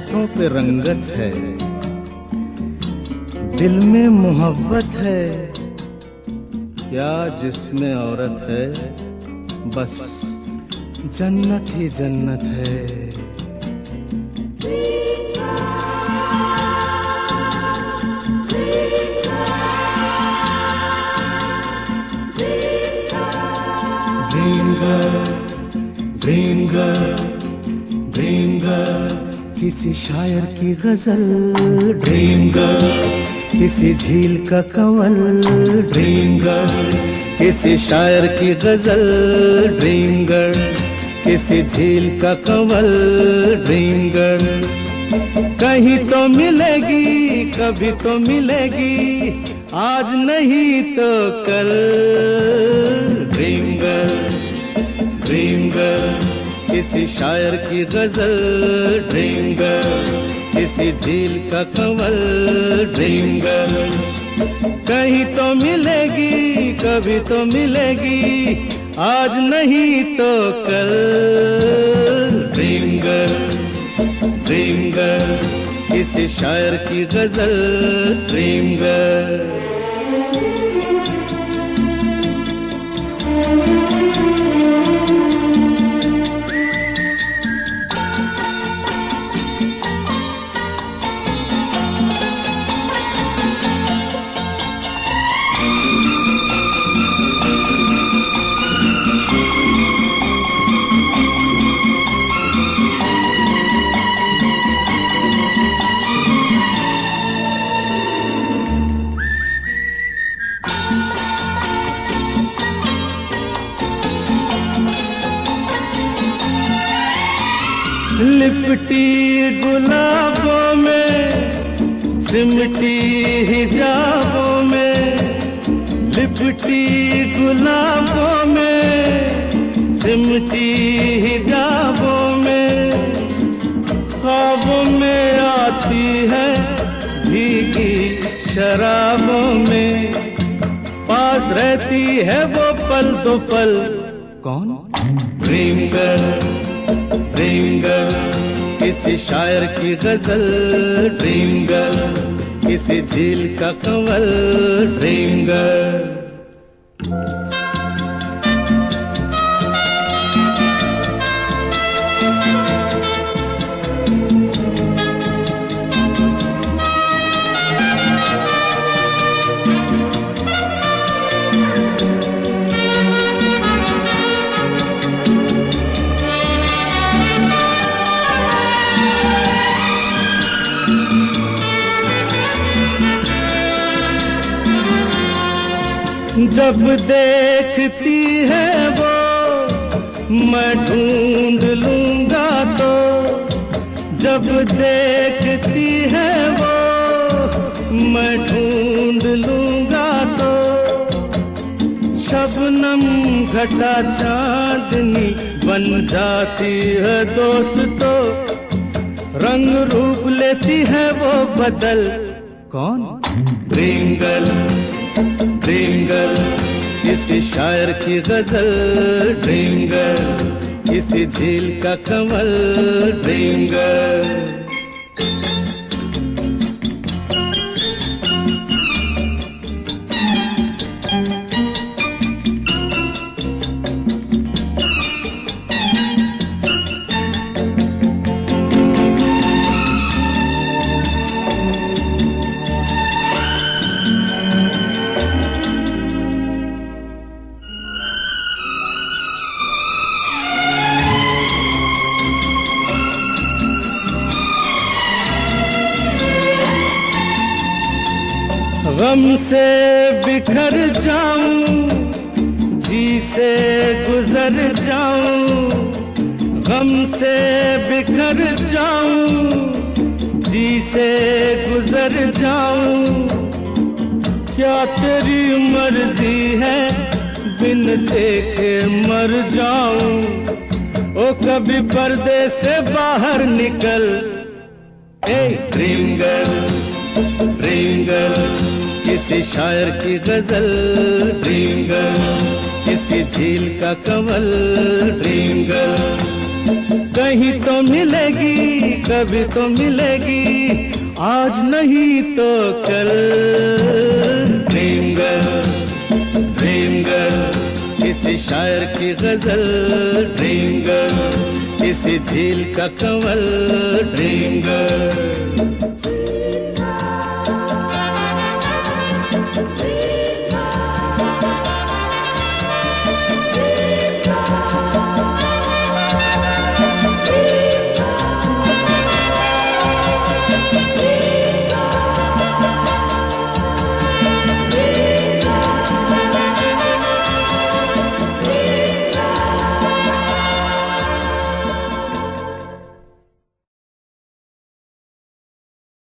होठों पे रंगत है। दिल में मोहब्बत है। क्या जिसमें औरत है बस जन्नत ही जन्नत है। Dream girl, dream girl, dream girl. किसी शायर की गज़ल ड्रीम गर्ल किसी झील का कंवल ड्रीम गर्ल किसी शायर की गज़ल ड्रीम गर्ल किसी झील का कंवल ड्रीम गर्ल कहीं तो मिलेगी, कभी तो मिलेगी, आज नहीं तो कल। ड्रीम गर्ल ड्रीम गर्ल किसी शायर की गज़ल ड्रीम गर्ल किसी झील का कंवल ड्रीम गर्ल कहीं तो मिलेगी, कभी तो मिलेगी, आज नहीं तो कल। ड्रीम गर्ल ड्रीम किसी शायर की गज़ल ड्रीम लिपटी गुलाबों में सिमटी हिजाबों में लिपटी गुलाबों में सिमटी हिजाबों में। ख्वाबों में आती है भीगी शराबों में। पास रहती है वो पल दो पल। कौन? ड्रीम गर्ल ड्रीम गर्ल किसी शायर की गज़ल। ड्रीम गर्ल किसी झील का कंवल। ड्रीम गर्ल जब देखती है वो, मैं ढूंढ लूँगा तो। जब देखती है वो, मैं ढूंढ लूँगा तो। शबनम घटा चांदनी बन जाती है दोस्त। रंग रूप लेती है वो बदल। कौन? ड्रीम गर्ल किसी शायर की गज़ल ड्रीम गर्ल किसी झील का कमल ड्रीम गम से बिखर जाऊँ, जी से गुजर जाऊँ, गम से बिखर जाऊँ, जी से गुजर जाऊँ। क्या तेरी मर्ज़ी है, बिन देखे मर जाऊँ। ओ कभी पर्दे से बाहर निकल, a dream girl dream girl. किसी शायर की गज़ल ड्रीम गर्ल किसी झील का कमल ड्रीम गर्ल कहीं तो मिलेगी, कभी तो मिलेगी, आज नहीं तो कल। ड्रीम गर्ल किसी शायर की गज़ल ड्रीम गर्ल किसी झील का कंवल ड्रीम dream.